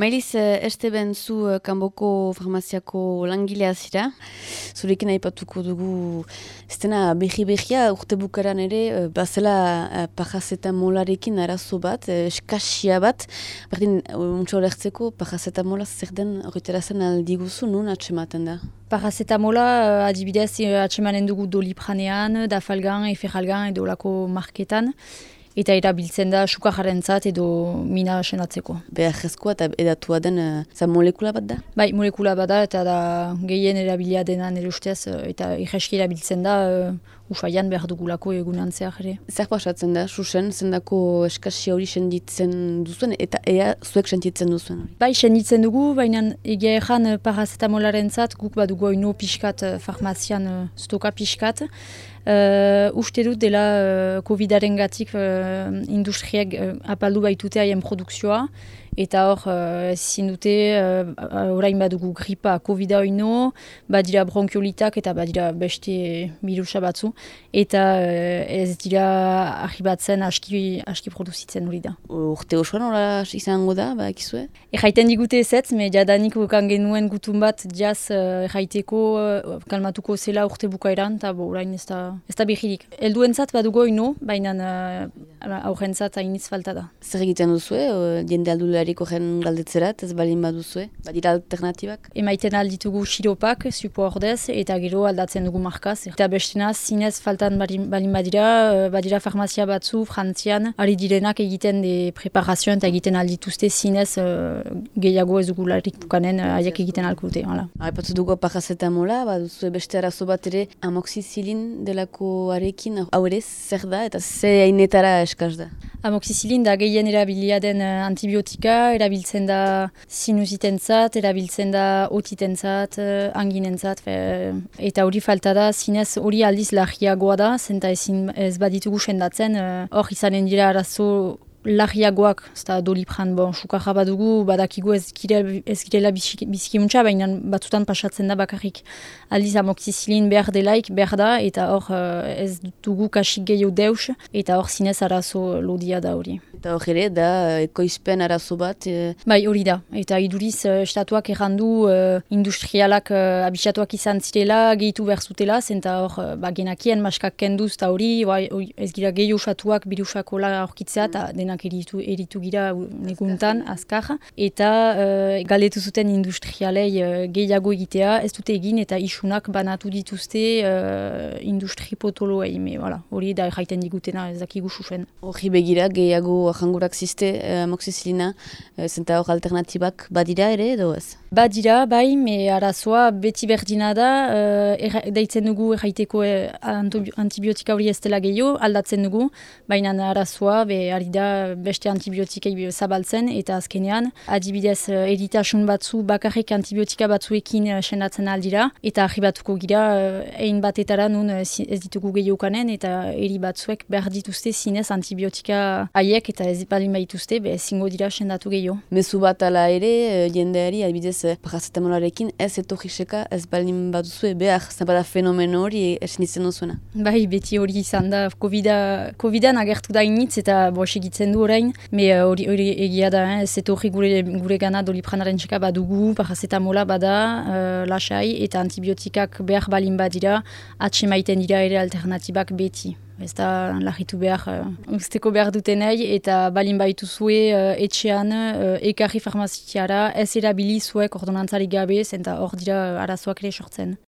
Mailiz, este ben zu eh, kanboko farmaziako langilea zira. Zurekin aipatuko dugu, ez dena behi-behia urte bukaran ere, eh, bazela eh, pajazeta molarekin arazo bat, eskasia bat. Berdin, untsa olertzeko, pajazeta mola zer den horretara zen aldiguzu, nun atsematen da? Paracetamola adibidez atsemanen dugu dolipranean, dafalgan, eferalgan edo lako marketan eta erabiltzen da sukajarentzat edo mina senatzeko. Behar jezkoa eta edatua den uh, za molekula bat da? Bai, molekula bat da eta da gehien erabilia dena nire ustez eh, eta irreski erabiltzen da uh, ufaian behar dugulako egunan zehar ere. Zer pasatzen da, susen, zendako eskasia hori senditzen duzuen eta ea zuek senditzen duzuen? Bai, senditzen dugu, baina egia erran parazetamolaren zat, guk badugu oino pixkat farmazian stoka pixkat, Uh, uste dut dela uh, COVID-aren gatik uh, industriak uh, apaldu baitute haien produkzioa eta hor uh, zindute uh, orain badugu gripa COVID-a oino, badira bronkiolitak eta badira beste birusa batzu eta uh, ez dira arribatzen aski, aski produzitzen hori da. Urte osoan hola izango da, ba, ekizue? Erraiten digute ez ez, me jadanik ukan genuen gutun bat jaz uh, erraiteko uh, kalmatuko zela urte bukaeran, eta orain ez da, ez da bihirik. Elduen zat badugo ino, baina uh, aurren zat hainiz falta da. Zer egiten duzue, jende aldulariko jen galdetzerat, ez balin baduzue, badira alternatibak? Emaiten alditugu siropak, supo ordez, eta gero aldatzen dugu markaz. Eta bestena, zinez faltan balin badira, badira farmazia batzu, frantzian, ari direnak egiten de preparazioan eta egiten aldituzte zinez uh, gehiago ez dugularik bukanen haiek egiten alkute. Aipatu dugu mola, baduzue beste arazo bat ere amoxizilin delako arekin, hau ere zer da eta ze hainetara eskaz da? Amoxizilin da gehien erabilia den uh, antibiotika, erabiltzen da sinusitentzat, erabiltzen da otitentzat, uh, anginentzat, eta hori falta da, zinez hori aldiz lahiagoa da, zenta ezin ez baditugu sendatzen, uh, hor izanen dira arazo lahiagoak, ez da dolipran, bon, sukarra badugu, badakigu ez girela biziki muntza, baina batzutan pasatzen da bakarrik aldiz amoxizilin behar delaik, behar da, eta hor eh, ez dugu kasik gehiago deus, eta hor zinez arazo lodia da hori. Eta hor ere, da, ekoizpen arazo bat? E... Bai, hori da, eta iduriz, uh, estatuak errandu uh, industrialak uh, abisatuak izan zirela, gehitu behar zutela, zenta hor, ba, genakien maskak kenduz, eta hori, bai, ez gira gehiago usatuak birusakola aurkitzea, eta mm denak eritu, eritu gira neguntan, azkar, eta uh, galdetu zuten industrialei uh, gehiago egitea, ez dute egin eta isunak banatu dituzte uh, industri potoloei, hori da erraiten digutena ez dakigu sufen. Horri begira gehiago jangurak ziste, uh, moxizilina, uh, zenta hor alternatibak badira ere edo ez? Badira, bai, me arazoa beti berdina da, uh, deitzen dugu erraiteko antibiotika hori ez dela gehiago, aldatzen dugu, baina arazoa, be, ari da beste antibiotikei zabaltzen eta azkenean adibidez eh, eritasun batzu bakarrik antibiotika batzuekin sendatzen aldira eta batuko gira egin batetara nun ez ditugu gehiokanen eta eri batzuek behar dituzte zinez antibiotika haiek eta ez balin baituzte be zingo dira sendatu gehiago. Mezu bat ala ere jendeari adibidez parazetamolarekin ez etorriseka ez balin batuzue behar zabada fenomeno hori esnitzen duzuena. Bai, beti hori izan da COVID-an agertu da initz eta bo segitzen du orain, me eh, hori egia da, eh? ez etorri gure, gure gana dolipranaren txeka badugu, mola bada, uh, lasai, eta antibiotikak behar balin badira, atxe maiten dira ere alternatibak beti. Ez da lagitu behar, uh, usteko behar dutenei, eta balin baitu zue uh, etxean, uh, ekarri farmazikiara, ez erabili zuek ordonantzarik gabe, zenta hor dira arazoak ere sortzen.